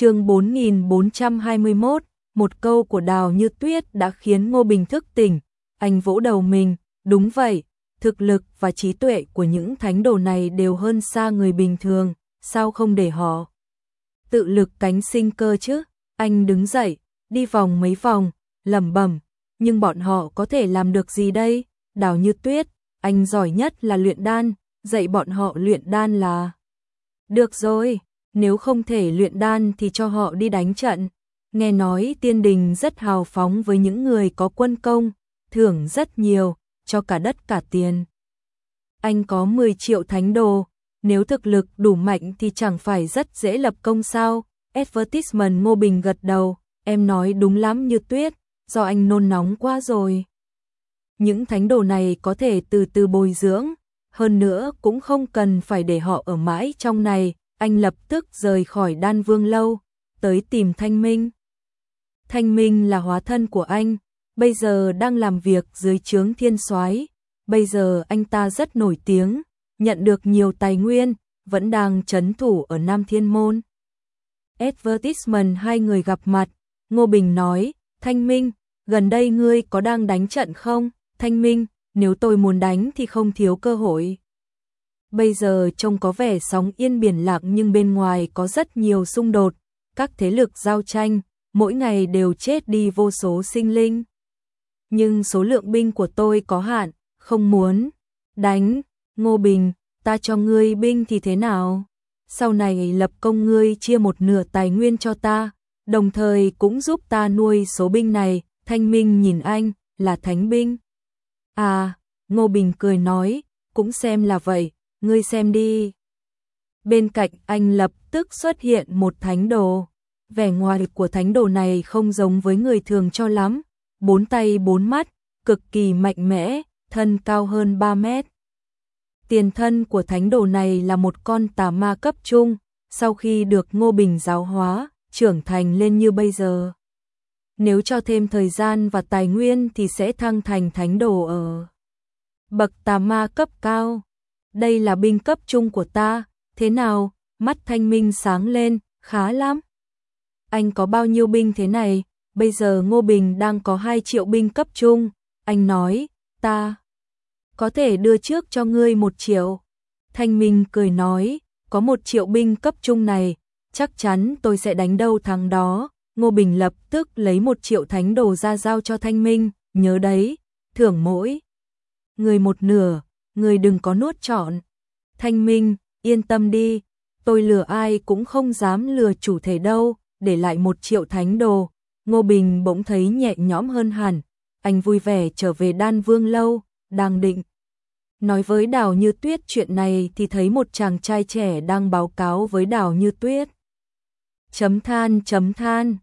chương 4421, một câu của Đào Như Tuyết đã khiến Ngô Bình thức tỉnh, anh vỗ đầu mình, đúng vậy, thực lực và trí tuệ của những thánh đồ này đều hơn xa người bình thường, sao không để họ tự lực cánh sinh cơ chứ? Anh đứng dậy, đi vòng mấy vòng, lẩm bẩm, nhưng bọn họ có thể làm được gì đây? Đào Như Tuyết, anh giỏi nhất là luyện đan, dạy bọn họ luyện đan là được rồi, nếu không thể luyện đan thì cho họ đi đánh trận. Nghe nói tiên đình rất hào phóng với những người có quân công, thưởng rất nhiều, cho cả đất cả tiền. Anh có 10 triệu thánh đồ, nếu thực lực đủ mạnh thì chẳng phải rất dễ lập công sao. Advertisement Ngô Bình gật đầu, em nói đúng lắm như tuyết, do anh nôn nóng quá rồi. Những thánh đồ này có thể từ từ bồi dưỡng, hơn nữa cũng không cần phải để họ ở mãi trong này, anh lập tức rời khỏi đan vương lâu, tới tìm Thanh Minh. Thanh Minh là hóa thân của anh, bây giờ đang làm việc dưới trướng thiên soái bây giờ anh ta rất nổi tiếng, nhận được nhiều tài nguyên, vẫn đang chấn thủ ở Nam Thiên Môn. Advertisement hai người gặp mặt, Ngô Bình nói, Thanh Minh, gần đây ngươi có đang đánh trận không? Thanh Minh, nếu tôi muốn đánh thì không thiếu cơ hội. Bây giờ trông có vẻ sóng yên biển lặng nhưng bên ngoài có rất nhiều xung đột, các thế lực giao tranh, mỗi ngày đều chết đi vô số sinh linh. Nhưng số lượng binh của tôi có hạn, không muốn đánh, Ngô Bình, ta cho ngươi binh thì thế nào? Sau này lập công ngươi chia một nửa tài nguyên cho ta, đồng thời cũng giúp ta nuôi số binh này, Thanh Minh nhìn anh, là thánh binh. À, Ngô Bình cười nói, cũng xem là vậy, ngươi xem đi. Bên cạnh anh lập tức xuất hiện một thánh đồ. Vẻ ngoài của thánh đồ này không giống với người thường cho lắm, bốn tay bốn mắt, cực kỳ mạnh mẽ, thân cao hơn 3 mét. Tiền thân của thánh đồ này là một con tà ma cấp trung, sau khi được Ngô Bình giáo hóa, trưởng thành lên như bây giờ. Nếu cho thêm thời gian và tài nguyên thì sẽ thăng thành thánh đồ ở bậc tà ma cấp cao. Đây là binh cấp trung của ta, thế nào? Mắt thanh minh sáng lên, khá lắm. Anh có bao nhiêu binh thế này? Bây giờ Ngô Bình đang có 2 triệu binh cấp trung. Anh nói, ta có thể đưa trước cho ngươi một triệu. Thanh Minh cười nói, có một triệu binh cấp trung này, chắc chắn tôi sẽ đánh đâu thắng đó. Ngô Bình lập tức lấy một triệu thánh đồ ra giao cho Thanh Minh, nhớ đấy, thưởng mỗi. Người một nửa, người đừng có nuốt trọn. Thanh Minh, yên tâm đi, tôi lừa ai cũng không dám lừa chủ thể đâu, để lại một triệu thánh đồ. Ngô Bình bỗng thấy nhẹ nhõm hơn hẳn, anh vui vẻ trở về đan vương lâu, đang định. Nói với Đào Như Tuyết chuyện này thì thấy một chàng trai trẻ đang báo cáo với Đào Như Tuyết. Chấm than chấm than,